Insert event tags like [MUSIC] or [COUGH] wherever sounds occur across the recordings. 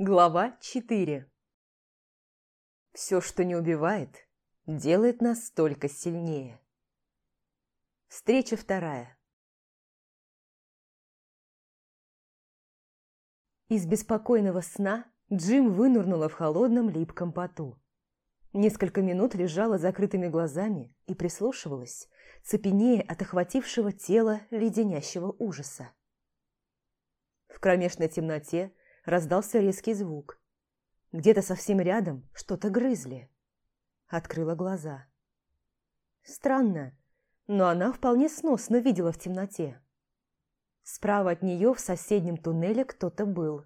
Глава 4 Все, что не убивает, делает нас только сильнее. Встреча вторая. Из беспокойного сна Джим вынырнула в холодном липком поту. Несколько минут лежала закрытыми глазами и прислушивалась, цепенея от охватившего тела леденящего ужаса. В кромешной темноте раздался резкий звук. Где-то совсем рядом что-то грызли. Открыла глаза. Странно, но она вполне сносно видела в темноте. Справа от нее в соседнем туннеле кто-то был.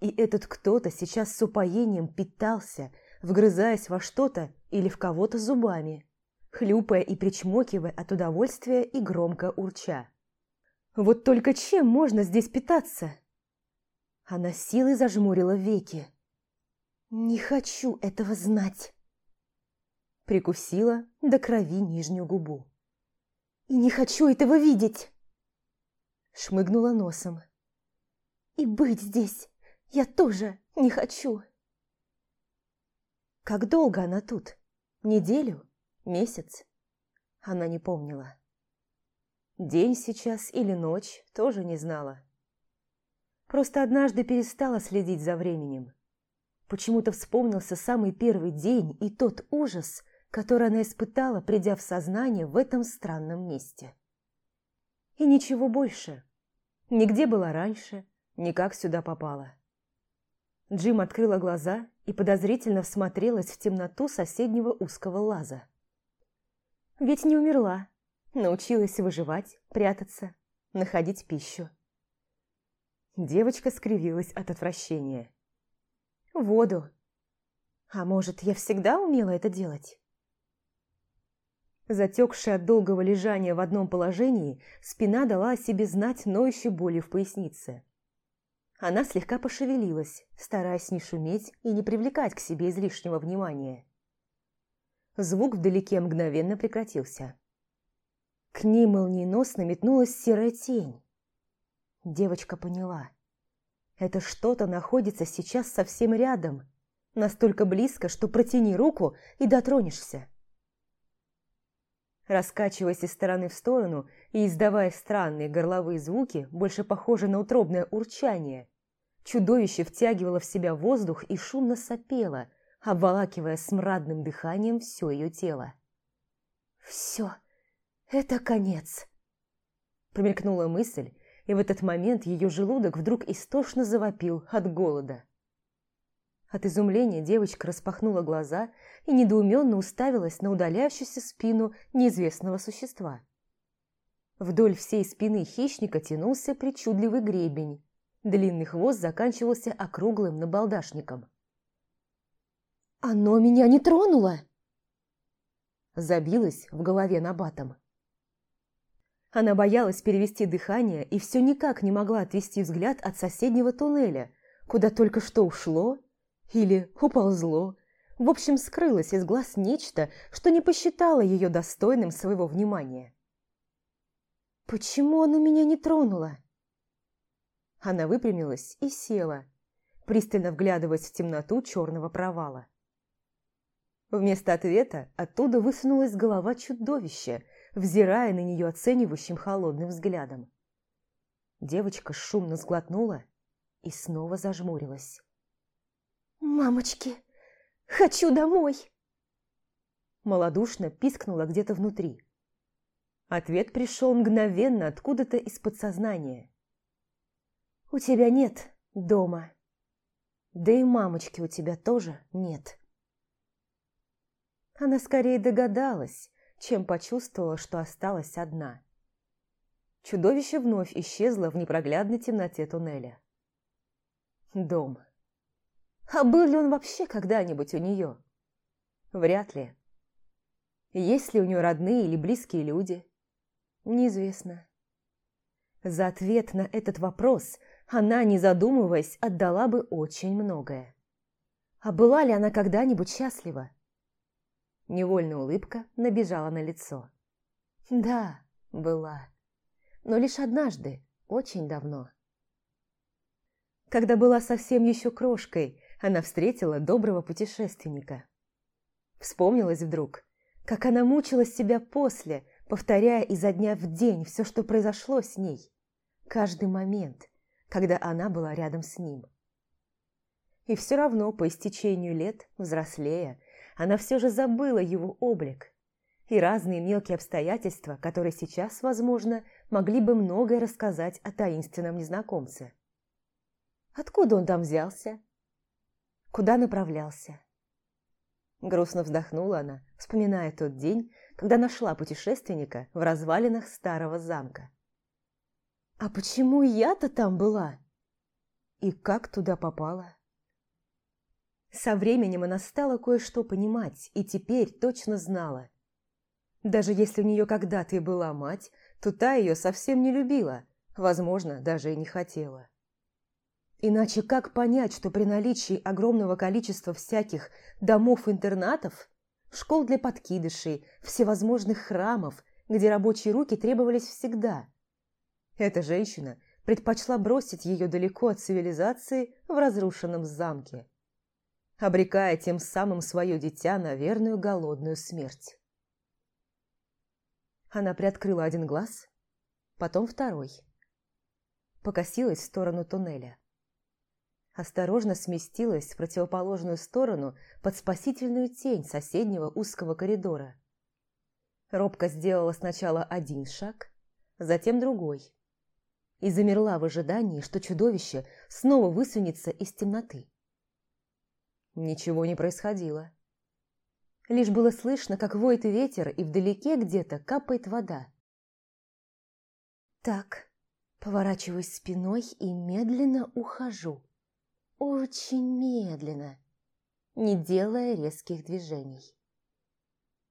И этот кто-то сейчас с упоением питался, вгрызаясь во что-то или в кого-то зубами, хлюпая и причмокивая от удовольствия и громко урча. Вот только чем можно здесь питаться? Она силой зажмурила веки. «Не хочу этого знать!» Прикусила до крови нижнюю губу. «И не хочу этого видеть!» Шмыгнула носом. «И быть здесь я тоже не хочу!» Как долго она тут? Неделю? Месяц? Она не помнила. День сейчас или ночь тоже не знала. Просто однажды перестала следить за временем. Почему-то вспомнился самый первый день и тот ужас, который она испытала, придя в сознание в этом странном месте. И ничего больше. Нигде была раньше, ни как сюда попала. Джим открыла глаза и подозрительно всмотрелась в темноту соседнего узкого лаза. Ведь не умерла, научилась выживать, прятаться, находить пищу. Девочка скривилась от отвращения. «Воду. А может, я всегда умела это делать?» Затекшая от долгого лежания в одном положении, спина дала о себе знать ноющей боли в пояснице. Она слегка пошевелилась, стараясь не шуметь и не привлекать к себе излишнего внимания. Звук вдалеке мгновенно прекратился. К ней молниеносно метнулась серая тень. Девочка поняла. Это что-то находится сейчас совсем рядом, настолько близко, что протяни руку и дотронешься. Раскачиваясь из стороны в сторону и издавая странные горловые звуки, больше похожие на утробное урчание, чудовище втягивало в себя воздух и шумно сопело, обволакивая смрадным дыханием все ее тело. «Все, это конец!» Промелькнула мысль, и в этот момент ее желудок вдруг истошно завопил от голода. От изумления девочка распахнула глаза и недоуменно уставилась на удаляющуюся спину неизвестного существа. Вдоль всей спины хищника тянулся причудливый гребень. Длинный хвост заканчивался округлым набалдашником. «Оно меня не тронуло!» Забилась в голове набатом. Она боялась перевести дыхание и все никак не могла отвести взгляд от соседнего туннеля, куда только что ушло или уползло. В общем, скрылось из глаз нечто, что не посчитало ее достойным своего внимания. «Почему оно меня не тронуло?» Она выпрямилась и села, пристально вглядываясь в темноту черного провала. Вместо ответа оттуда высунулась голова чудовища, взирая на нее оценивающим холодным взглядом. Девочка шумно сглотнула и снова зажмурилась. «Мамочки, хочу домой!» Молодушно пискнула где-то внутри. Ответ пришел мгновенно откуда-то из подсознания. «У тебя нет дома. Да и мамочки у тебя тоже нет». Она скорее догадалась, чем почувствовала, что осталась одна. Чудовище вновь исчезло в непроглядной темноте туннеля. Дом. А был ли он вообще когда-нибудь у нее? Вряд ли. Есть ли у нее родные или близкие люди? Неизвестно. За ответ на этот вопрос она, не задумываясь, отдала бы очень многое. А была ли она когда-нибудь счастлива? Невольная улыбка набежала на лицо. Да, была. Но лишь однажды, очень давно. Когда была совсем еще крошкой, она встретила доброго путешественника. Вспомнилась вдруг, как она мучила себя после, повторяя изо дня в день все, что произошло с ней. Каждый момент, когда она была рядом с ним. И все равно по истечению лет, взрослея, она все же забыла его облик и разные мелкие обстоятельства, которые сейчас, возможно, могли бы многое рассказать о таинственном незнакомце. Откуда он там взялся? Куда направлялся? Грустно вздохнула она, вспоминая тот день, когда нашла путешественника в развалинах старого замка. «А почему я-то там была? И как туда попала?» Со временем она стала кое-что понимать и теперь точно знала. Даже если у нее когда-то и была мать, то та ее совсем не любила, возможно, даже и не хотела. Иначе как понять, что при наличии огромного количества всяких домов-интернатов, школ для подкидышей, всевозможных храмов, где рабочие руки требовались всегда, эта женщина предпочла бросить ее далеко от цивилизации в разрушенном замке, обрекая тем самым свое дитя на верную голодную смерть. Она приоткрыла один глаз, потом второй. Покосилась в сторону туннеля осторожно сместилась в противоположную сторону под спасительную тень соседнего узкого коридора. Робко сделала сначала один шаг, затем другой. И замерла в ожидании, что чудовище снова высунется из темноты. Ничего не происходило. Лишь было слышно, как воет ветер, и вдалеке где-то капает вода. Так, поворачиваюсь спиной и медленно ухожу очень медленно, не делая резких движений.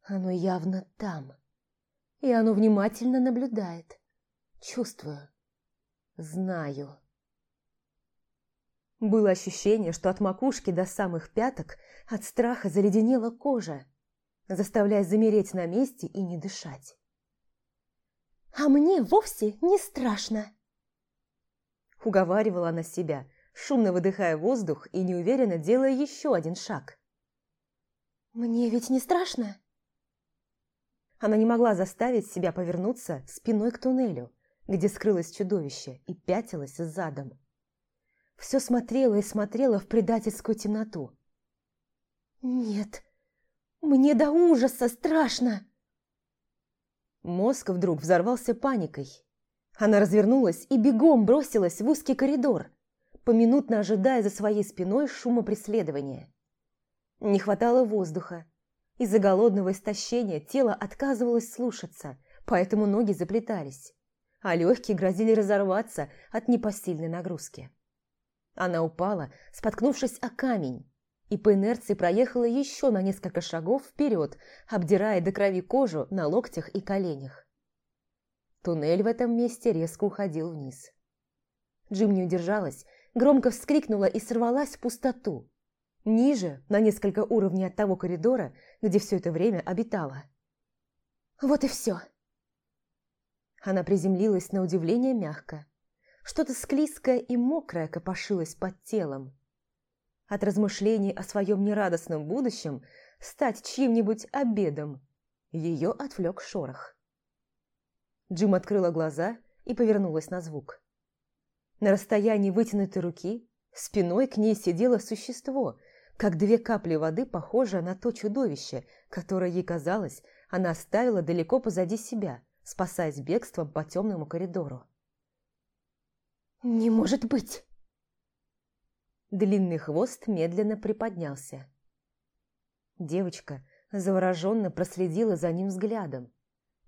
Оно явно там, и оно внимательно наблюдает. Чувствую, знаю. Было ощущение, что от макушки до самых пяток от страха заледенела кожа, заставляя замереть на месте и не дышать. «А мне вовсе не страшно!» Уговаривала она себя – шумно выдыхая воздух и неуверенно делая еще один шаг. «Мне ведь не страшно?» Она не могла заставить себя повернуться спиной к туннелю, где скрылось чудовище, и пятилась задом. Все смотрела и смотрела в предательскую темноту. «Нет, мне до ужаса страшно!» Мозг вдруг взорвался паникой. Она развернулась и бегом бросилась в узкий коридор, поминутно ожидая за своей спиной шума преследования. Не хватало воздуха. Из-за голодного истощения тело отказывалось слушаться, поэтому ноги заплетались, а легкие грозили разорваться от непосильной нагрузки. Она упала, споткнувшись о камень, и по инерции проехала еще на несколько шагов вперед, обдирая до крови кожу на локтях и коленях. Туннель в этом месте резко уходил вниз. Джим не удержалась громко вскрикнула и сорвалась в пустоту. Ниже, на несколько уровней от того коридора, где все это время обитала. Вот и все. Она приземлилась на удивление мягко. Что-то склизкое и мокрое копошилось под телом. От размышлений о своем нерадостном будущем стать чьим-нибудь обедом ее отвлек шорох. Джим открыла глаза и повернулась на звук. На расстоянии вытянутой руки спиной к ней сидело существо, как две капли воды, похожее на то чудовище, которое ей казалось, она оставила далеко позади себя, спасаясь бегством по темному коридору. «Не может быть!» Длинный хвост медленно приподнялся. Девочка завороженно проследила за ним взглядом,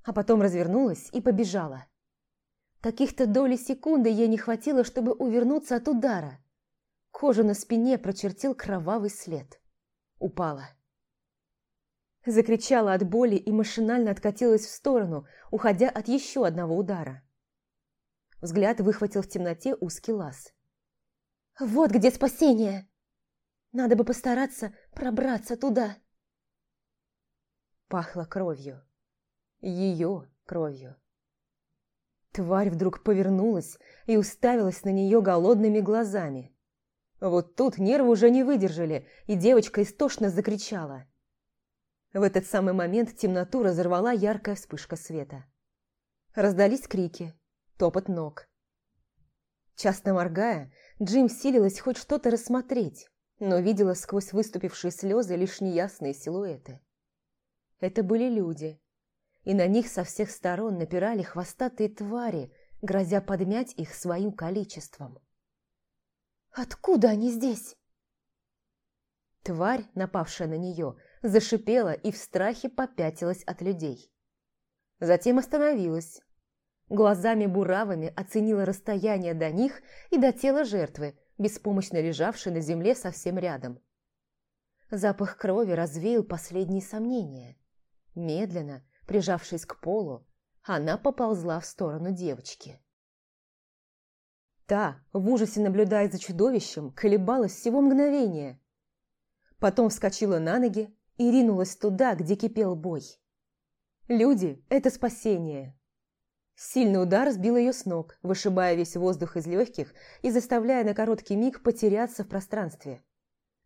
а потом развернулась и побежала. Каких-то доли секунды ей не хватило, чтобы увернуться от удара. Кожу на спине прочертил кровавый след. Упала. Закричала от боли и машинально откатилась в сторону, уходя от еще одного удара. Взгляд выхватил в темноте узкий лаз. «Вот где спасение! Надо бы постараться пробраться туда!» Пахло кровью. Ее кровью. Тварь вдруг повернулась и уставилась на нее голодными глазами. Вот тут нервы уже не выдержали, и девочка истошно закричала. В этот самый момент темноту разорвала яркая вспышка света. Раздались крики, топот ног. Часто моргая, Джим силилась хоть что-то рассмотреть, но видела сквозь выступившие слезы лишь неясные силуэты. Это были люди, и на них со всех сторон напирали хвостатые твари, грозя подмять их своим количеством. «Откуда они здесь?» Тварь, напавшая на нее, зашипела и в страхе попятилась от людей. Затем остановилась. Глазами буравами оценила расстояние до них и до тела жертвы, беспомощно лежавшей на земле совсем рядом. Запах крови развеял последние сомнения. Медленно, прижавшись к полу, она поползла в сторону девочки. Та, в ужасе наблюдая за чудовищем, колебалась всего мгновения. Потом вскочила на ноги и ринулась туда, где кипел бой. Люди – это спасение. Сильный удар сбил ее с ног, вышибая весь воздух из легких и заставляя на короткий миг потеряться в пространстве.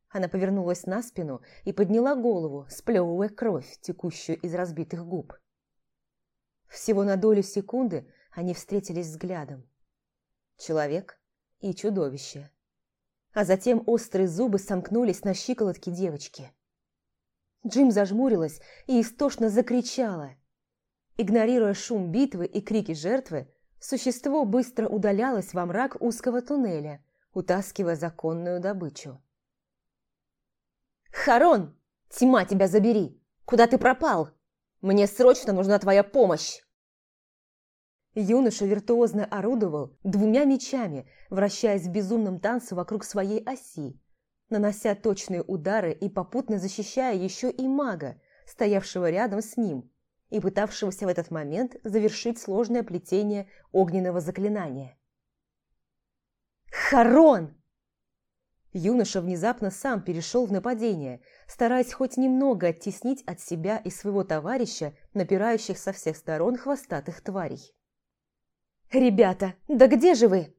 Она повернулась на спину и подняла голову, сплевывая кровь, текущую из разбитых губ. Всего на долю секунды они встретились взглядом. Человек и чудовище. А затем острые зубы сомкнулись на щиколотке девочки. Джим зажмурилась и истошно закричала. Игнорируя шум битвы и крики жертвы, существо быстро удалялось во мрак узкого туннеля, утаскивая законную добычу. «Харон! Тьма тебя забери! Куда ты пропал? Мне срочно нужна твоя помощь!» Юноша виртуозно орудовал двумя мечами, вращаясь в безумном танце вокруг своей оси, нанося точные удары и попутно защищая еще и мага, стоявшего рядом с ним и пытавшегося в этот момент завершить сложное плетение огненного заклинания. «Харон!» Юноша внезапно сам перешел в нападение, стараясь хоть немного оттеснить от себя и своего товарища, напирающих со всех сторон хвостатых тварей. «Ребята, да где же вы?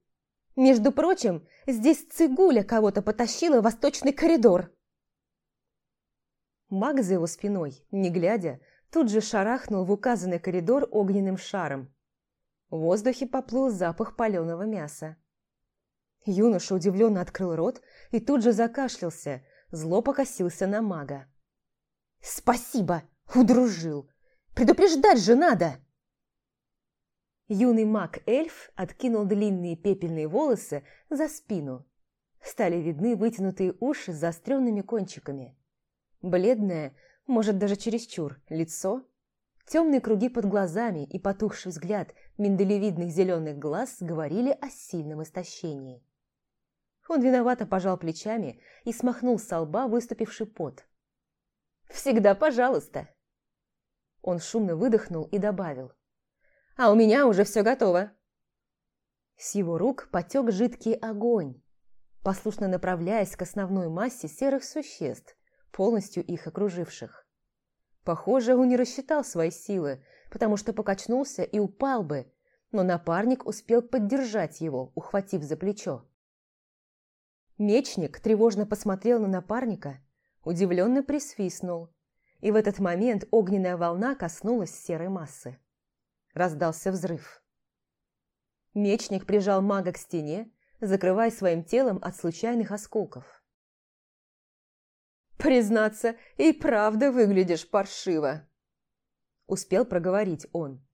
Между прочим, здесь цигуля кого-то потащила в восточный коридор!» Маг за его спиной, не глядя, тут же шарахнул в указанный коридор огненным шаром. В воздухе поплыл запах паленого мяса. Юноша удивленно открыл рот и тут же закашлялся, зло покосился на мага. «Спасибо! Удружил! Предупреждать же надо!» Юный маг-эльф откинул длинные пепельные волосы за спину. Стали видны вытянутые уши с заостренными кончиками. Бледное, может даже чересчур, лицо, темные круги под глазами и потухший взгляд миндалевидных зеленых глаз говорили о сильном истощении. Он виновато пожал плечами и смахнул с лба выступивший пот. «Всегда пожалуйста!» Он шумно выдохнул и добавил. «А у меня уже все готово!» С его рук потек жидкий огонь, послушно направляясь к основной массе серых существ, полностью их окруживших. Похоже, он не рассчитал свои силы, потому что покачнулся и упал бы, но напарник успел поддержать его, ухватив за плечо. Мечник тревожно посмотрел на напарника, удивленно присвистнул, и в этот момент огненная волна коснулась серой массы. Раздался взрыв. Мечник прижал мага к стене, закрывая своим телом от случайных осколков. «Признаться, и правда выглядишь паршиво!» Успел проговорить он.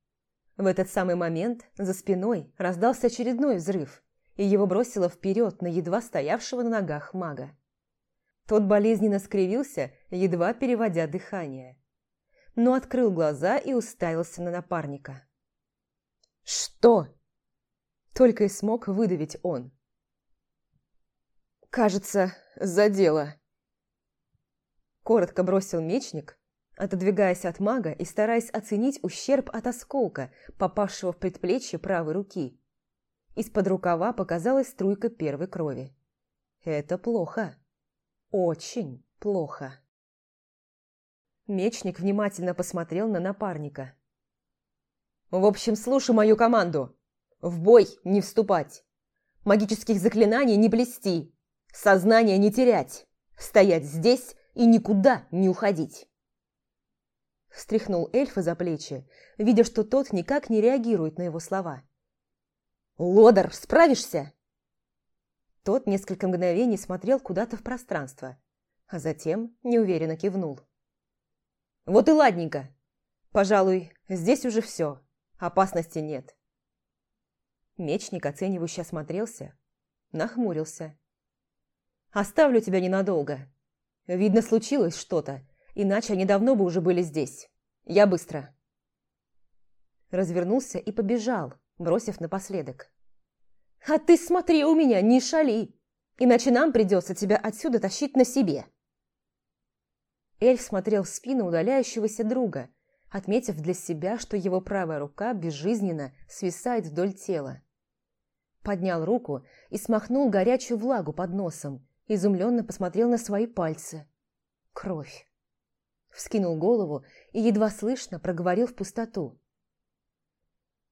В этот самый момент за спиной раздался очередной взрыв, и его бросило вперед на едва стоявшего на ногах мага. Тот болезненно скривился, едва переводя дыхание. Но открыл глаза и уставился на напарника. «Что?» Только и смог выдавить он. «Кажется, задело». Коротко бросил мечник, отодвигаясь от мага и стараясь оценить ущерб от осколка, попавшего в предплечье правой руки. Из-под рукава показалась струйка первой крови. Это плохо. Очень плохо. Мечник внимательно посмотрел на напарника. «В общем, слушай мою команду. В бой не вступать. Магических заклинаний не плести. Сознание не терять, стоять здесь и никуда не уходить. Встряхнул эльфа за плечи, видя, что тот никак не реагирует на его слова. «Лодор, справишься?» Тот несколько мгновений смотрел куда-то в пространство, а затем неуверенно кивнул. «Вот и ладненько. Пожалуй, здесь уже все. Опасности нет». Мечник оценивающе осмотрелся, нахмурился. «Оставлю тебя ненадолго. Видно, случилось что-то, иначе они давно бы уже были здесь. Я быстро». Развернулся и побежал, бросив напоследок. «А ты смотри у меня, не шали, иначе нам придется тебя отсюда тащить на себе». Эльф смотрел в спину удаляющегося друга, отметив для себя, что его правая рука безжизненно свисает вдоль тела. Поднял руку и смахнул горячую влагу под носом, изумленно посмотрел на свои пальцы. Кровь. Вскинул голову и едва слышно проговорил в пустоту.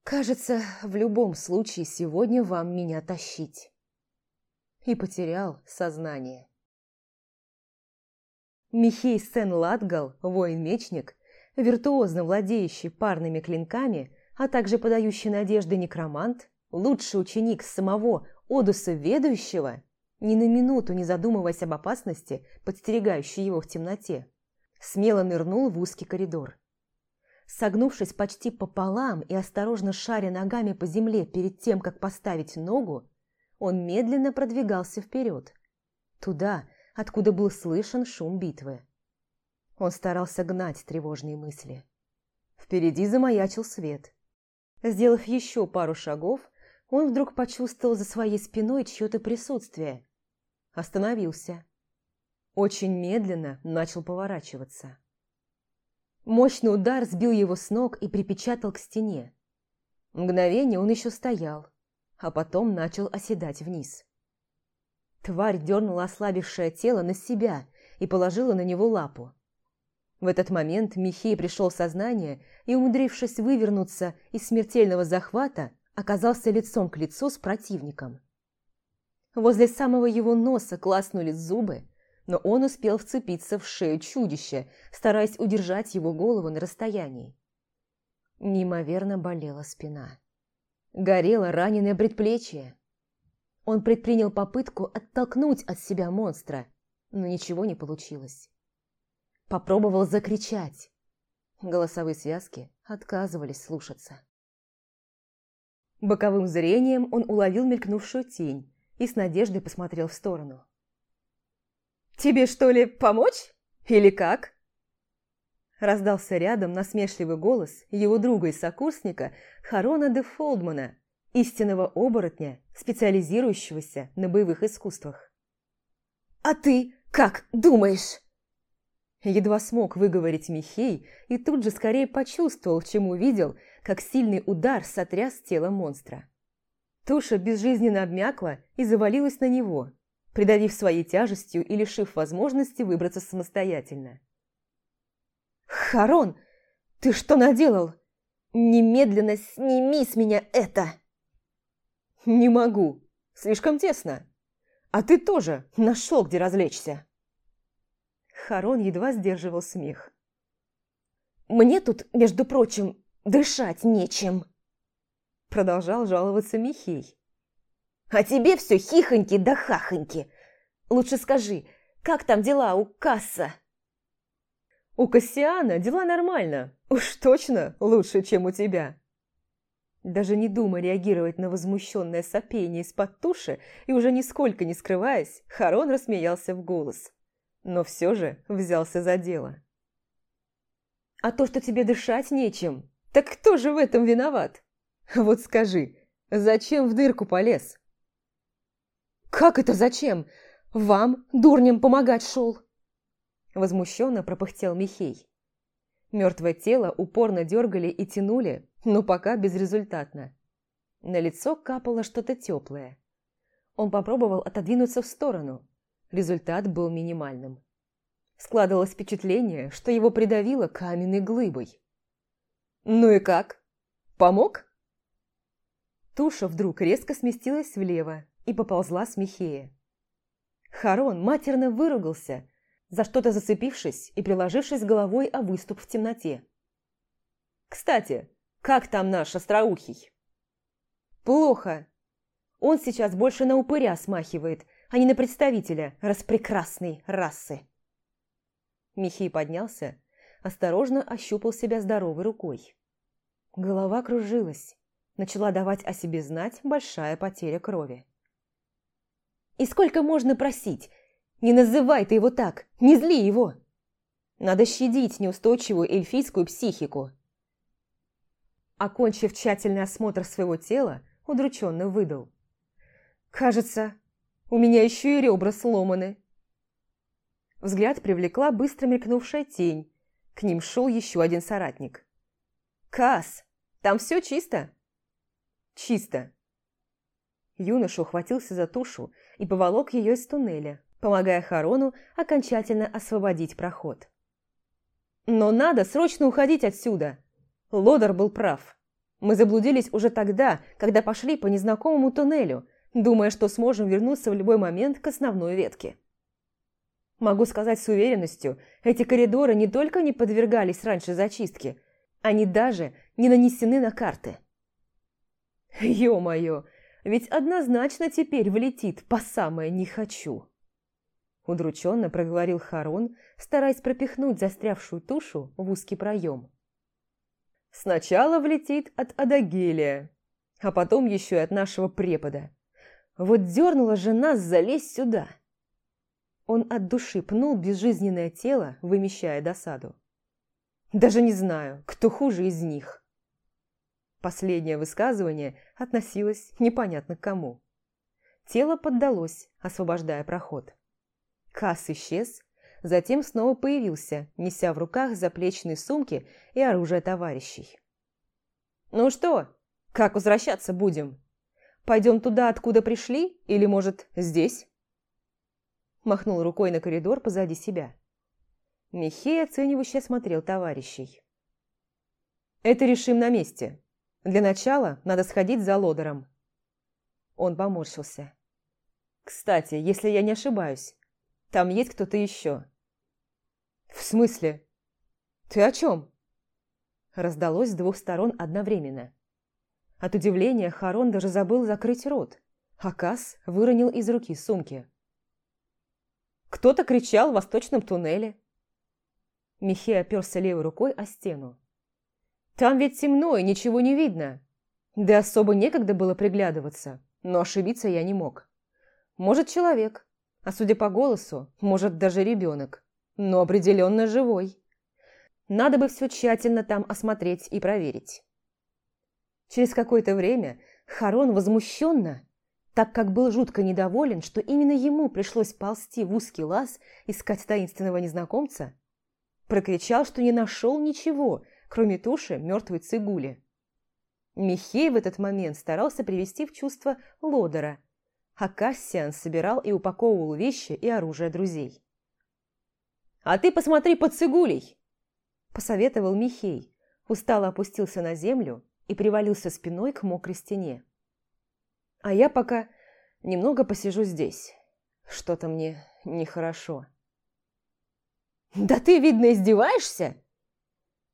«Кажется, в любом случае сегодня вам меня тащить». И потерял сознание. Михей Сен-Ладгал, воин-мечник, виртуозно владеющий парными клинками, а также подающий надежды некромант, лучший ученик самого Одуса Ведущего, ни на минуту не задумываясь об опасности, подстерегающей его в темноте, смело нырнул в узкий коридор. Согнувшись почти пополам и осторожно шаря ногами по земле перед тем, как поставить ногу, он медленно продвигался вперед, туда, откуда был слышен шум битвы. Он старался гнать тревожные мысли. Впереди замаячил свет. Сделав еще пару шагов, он вдруг почувствовал за своей спиной чье-то присутствие. Остановился. Очень медленно начал поворачиваться. Мощный удар сбил его с ног и припечатал к стене. Мгновение он еще стоял, а потом начал оседать вниз. Тварь дернула ослабившее тело на себя и положила на него лапу. В этот момент Михей пришел в сознание и, умудрившись вывернуться из смертельного захвата, оказался лицом к лицу с противником. Возле самого его носа класнули зубы, но он успел вцепиться в шею чудища, стараясь удержать его голову на расстоянии. Неимоверно болела спина. Горело раненое предплечье. Он предпринял попытку оттолкнуть от себя монстра, но ничего не получилось. Попробовал закричать. Голосовые связки отказывались слушаться. Боковым зрением он уловил мелькнувшую тень и с надеждой посмотрел в сторону. «Тебе что ли помочь? Или как?» Раздался рядом насмешливый голос его друга и сокурсника Харона де Фолдмана, истинного оборотня, специализирующегося на боевых искусствах. «А ты как думаешь?» Едва смог выговорить Михей и тут же скорее почувствовал, чем увидел, как сильный удар сотряс тело монстра. Туша безжизненно обмякла и завалилась на него, придавив своей тяжестью и лишив возможности выбраться самостоятельно. «Харон, ты что наделал? Немедленно сними с меня это!» «Не могу. Слишком тесно. А ты тоже нашел, где развлечься». Харон едва сдерживал смех. «Мне тут, между прочим, дышать нечем!» Продолжал жаловаться Михей. А тебе все хихоньки да хахоньки. Лучше скажи, как там дела у Касса?» «У Кассиана дела нормально. Уж точно лучше, чем у тебя». Даже не думая реагировать на возмущенное сопение из-под туши и уже нисколько не скрываясь, Харон рассмеялся в голос. Но все же взялся за дело. «А то, что тебе дышать нечем, так кто же в этом виноват? Вот скажи, зачем в дырку полез?» «Как это зачем? Вам, дурням, помогать шел!» Возмущенно пропыхтел Михей. Мертвое тело упорно дергали и тянули, но пока безрезультатно. На лицо капало что-то теплое. Он попробовал отодвинуться в сторону. Результат был минимальным. Складывалось впечатление, что его придавило каменной глыбой. «Ну и как? Помог?» Туша вдруг резко сместилась влево, и поползла с Михея. Харон матерно выругался, за что-то зацепившись и приложившись головой о выступ в темноте. «Кстати, как там наш остроухий?» «Плохо. Он сейчас больше на упыря смахивает, а не на представителя распрекрасной расы». Михей поднялся, осторожно ощупал себя здоровой рукой. Голова кружилась, начала давать о себе знать большая потеря крови. «И сколько можно просить? Не называй ты его так, не зли его! Надо щадить неустойчивую эльфийскую психику!» Окончив тщательный осмотр своего тела, удрученно выдал. «Кажется, у меня еще и ребра сломаны». Взгляд привлекла быстро мелькнувшая тень. К ним шел еще один соратник. «Касс, там все чисто?» «Чисто». Юноша ухватился за тушу и поволок ее из туннеля, помогая Харону окончательно освободить проход. «Но надо срочно уходить отсюда!» Лодер был прав. Мы заблудились уже тогда, когда пошли по незнакомому туннелю, думая, что сможем вернуться в любой момент к основной ветке. Могу сказать с уверенностью, эти коридоры не только не подвергались раньше зачистке, они даже не нанесены на карты. [LAUGHS] Ё-моё, ведь однозначно теперь влетит по самое «не хочу». Удрученно проговорил Харон, стараясь пропихнуть застрявшую тушу в узкий проем. Сначала влетит от Адагелия, а потом еще и от нашего препода. Вот дернула же нас залезть сюда. Он от души пнул безжизненное тело, вымещая досаду. Даже не знаю, кто хуже из них. Последнее высказывание относилось непонятно к кому. Тело поддалось, освобождая проход. Касс исчез, затем снова появился, неся в руках заплечные сумки и оружие товарищей. «Ну что, как возвращаться будем? Пойдем туда, откуда пришли, или, может, здесь?» Махнул рукой на коридор позади себя. Михей оценивающе осмотрел товарищей. «Это решим на месте. Для начала надо сходить за лодером». Он поморщился. «Кстати, если я не ошибаюсь, там есть кто-то еще». «В смысле? Ты о чем?» Раздалось с двух сторон одновременно. От удивления Харон даже забыл закрыть рот, а Касс выронил из руки сумки. «Кто-то кричал в восточном туннеле». Михей оперся левой рукой о стену. «Там ведь темно и ничего не видно. Да особо некогда было приглядываться, но ошибиться я не мог. Может, человек, а судя по голосу, может, даже ребенок, но определенно живой. Надо бы все тщательно там осмотреть и проверить. Через какое-то время Харон возмущенно, так как был жутко недоволен, что именно ему пришлось ползти в узкий лаз искать таинственного незнакомца, прокричал, что не нашел ничего, кроме туши мертвой цигули. Михей в этот момент старался привести в чувство Лодера – а Кассиан собирал и упаковывал вещи и оружие друзей. «А ты посмотри под цигулей!» – посоветовал Михей, устало опустился на землю и привалился спиной к мокрой стене. «А я пока немного посижу здесь. Что-то мне нехорошо». «Да ты, видно, издеваешься?»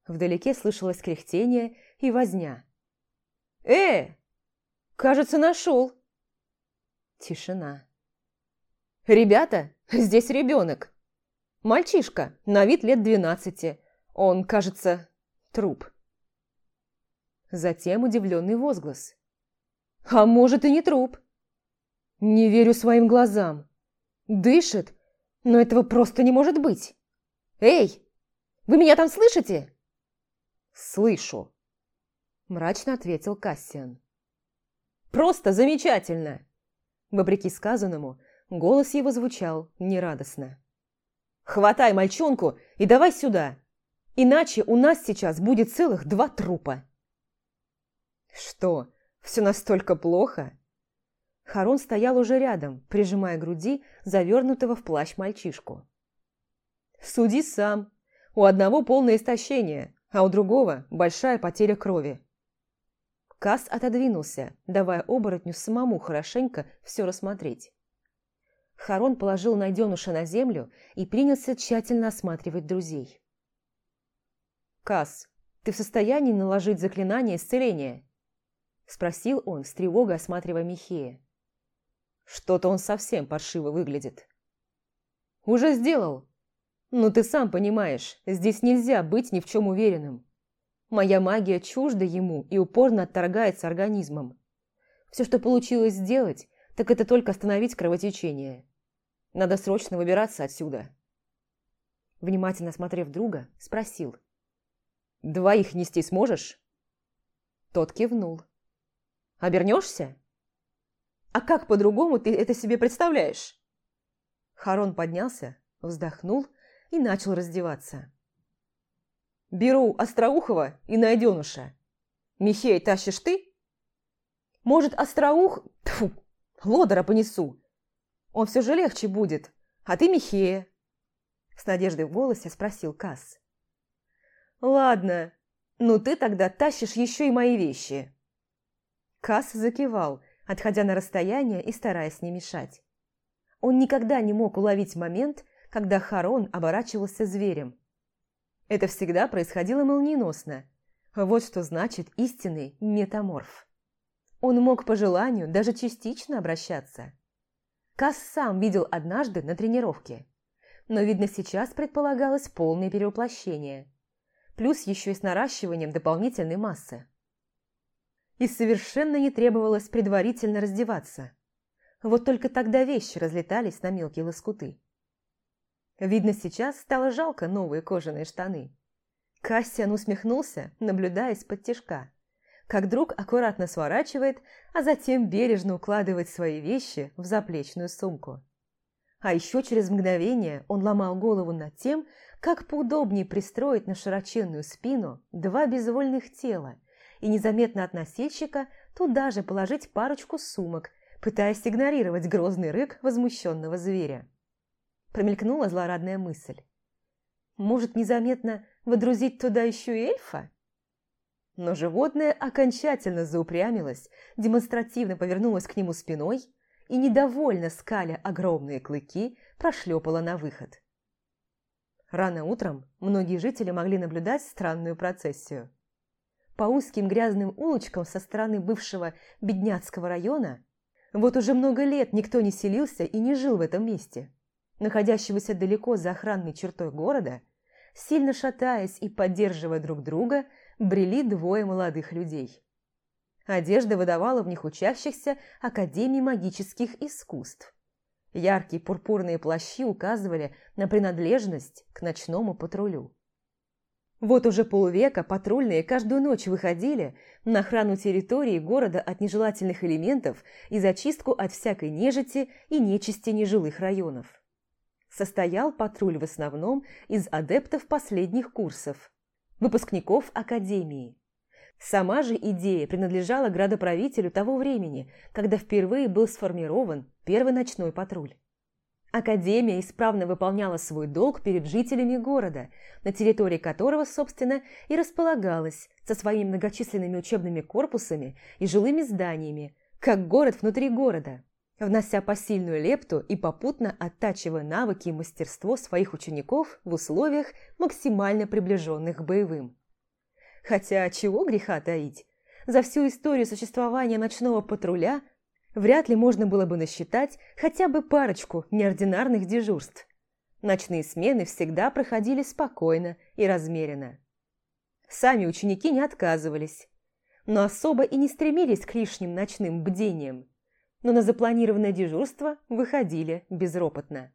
Вдалеке слышалось кряхтение и возня. «Э, кажется, нашел!» Тишина. «Ребята, здесь ребенок. Мальчишка, на вид лет двенадцати. Он, кажется, труп». Затем удивленный возглас. «А может, и не труп?» «Не верю своим глазам. Дышит, но этого просто не может быть. Эй, вы меня там слышите?» «Слышу», – мрачно ответил Кассиан. «Просто замечательно! Вопреки сказанному, голос его звучал нерадостно. «Хватай мальчонку и давай сюда, иначе у нас сейчас будет целых два трупа». «Что, все настолько плохо?» Харон стоял уже рядом, прижимая груди завернутого в плащ мальчишку. «Суди сам. У одного полное истощение, а у другого большая потеря крови. Кас отодвинулся, давая оборотню самому хорошенько все рассмотреть. Харон положил найденыша на землю и принялся тщательно осматривать друзей. «Кас, ты в состоянии наложить заклинание исцеления?» Спросил он, с тревогой осматривая Михея. «Что-то он совсем паршиво выглядит». «Уже сделал. Ну ты сам понимаешь, здесь нельзя быть ни в чем уверенным. Моя магия чужда ему и упорно отторгается организмом. Все, что получилось сделать, так это только остановить кровотечение. Надо срочно выбираться отсюда. Внимательно смотрев друга, спросил. «Двоих нести сможешь?» Тот кивнул. «Обернешься?» «А как по-другому ты это себе представляешь?» Харон поднялся, вздохнул и начал раздеваться. «Беру Остроухова и найденыша. Михей тащишь ты?» «Может, Остроух... Тьфу, лодора понесу. Он все же легче будет. А ты Михея?» С надеждой в голосе спросил Касс. «Ладно, ну ты тогда тащишь еще и мои вещи». Касс закивал, отходя на расстояние и стараясь не мешать. Он никогда не мог уловить момент, когда Харон оборачивался зверем. Это всегда происходило молниеносно. Вот что значит истинный метаморф. Он мог по желанию даже частично обращаться. Касс сам видел однажды на тренировке. Но, видно, сейчас предполагалось полное перевоплощение. Плюс еще и с наращиванием дополнительной массы. И совершенно не требовалось предварительно раздеваться. Вот только тогда вещи разлетались на мелкие лоскуты. Видно, сейчас стало жалко новые кожаные штаны. Кассиан усмехнулся, наблюдая из-под тяжка как друг аккуратно сворачивает, а затем бережно укладывает свои вещи в заплечную сумку. А еще через мгновение он ломал голову над тем, как поудобнее пристроить на широченную спину два безвольных тела и незаметно от носильщика туда же положить парочку сумок, пытаясь игнорировать грозный рык возмущенного зверя. Промелькнула злорадная мысль. Может, незаметно водрузить туда еще эльфа? Но животное окончательно заупрямилось, демонстративно повернулось к нему спиной и, недовольно скаля огромные клыки, прошлепало на выход. Рано утром многие жители могли наблюдать странную процессию. По узким грязным улочкам со стороны бывшего бедняцкого района вот уже много лет никто не селился и не жил в этом месте. Находящегося далеко за охранной чертой города, сильно шатаясь и поддерживая друг друга, брели двое молодых людей. Одежда выдавала в них учащихся Академии магических искусств. Яркие пурпурные плащи указывали на принадлежность к ночному патрулю. Вот уже полвека патрульные каждую ночь выходили на охрану территории города от нежелательных элементов и зачистку от всякой нежити и нечисти нежилых районов. Состоял патруль в основном из адептов последних курсов, выпускников Академии. Сама же идея принадлежала градоправителю того времени, когда впервые был сформирован первый ночной патруль. Академия исправно выполняла свой долг перед жителями города, на территории которого, собственно, и располагалась со своими многочисленными учебными корпусами и жилыми зданиями, как город внутри города, внося посильную лепту и попутно оттачивая навыки и мастерство своих учеников в условиях, максимально приближенных к боевым. Хотя чего греха таить, за всю историю существования ночного патруля вряд ли можно было бы насчитать хотя бы парочку неординарных дежурств. Ночные смены всегда проходили спокойно и размеренно. Сами ученики не отказывались, но особо и не стремились к лишним ночным бдениям но на запланированное дежурство выходили безропотно.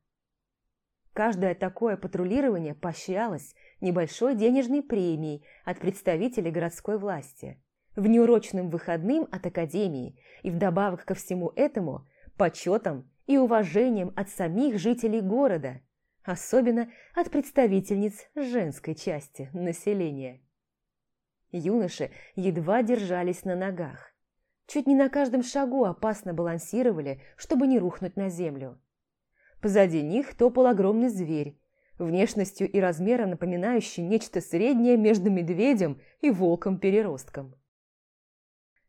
Каждое такое патрулирование поощрялось небольшой денежной премией от представителей городской власти, внеурочным выходным от академии и вдобавок ко всему этому почетом и уважением от самих жителей города, особенно от представительниц женской части населения. Юноши едва держались на ногах. Чуть не на каждом шагу опасно балансировали, чтобы не рухнуть на землю. Позади них топал огромный зверь, внешностью и размером напоминающий нечто среднее между медведем и волком-переростком.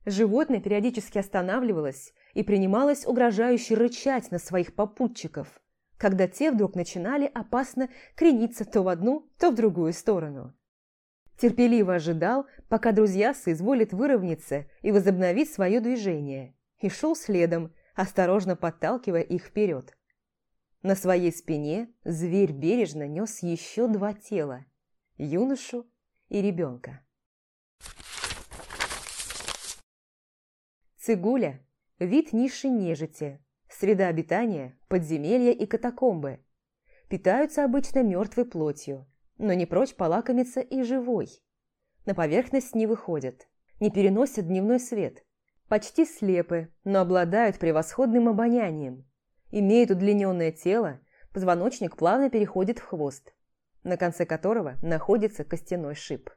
Животное периодически останавливалось и принималось угрожающе рычать на своих попутчиков, когда те вдруг начинали опасно крениться то в одну, то в другую сторону. Терпеливо ожидал, пока друзья соизволят выровняться и возобновить свое движение, и шел следом, осторожно подталкивая их вперед. На своей спине зверь бережно нес еще два тела – юношу и ребенка. Цигуля – вид низшей нежити, среда обитания – подземелья и катакомбы. Питаются обычно мертвой плотью, но не прочь полакомиться и живой. На поверхность не выходят, не переносят дневной свет. Почти слепы, но обладают превосходным обонянием. Имеют удлиненное тело, позвоночник плавно переходит в хвост, на конце которого находится костяной шип.